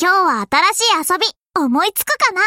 今日は新しい遊び思いつくかな？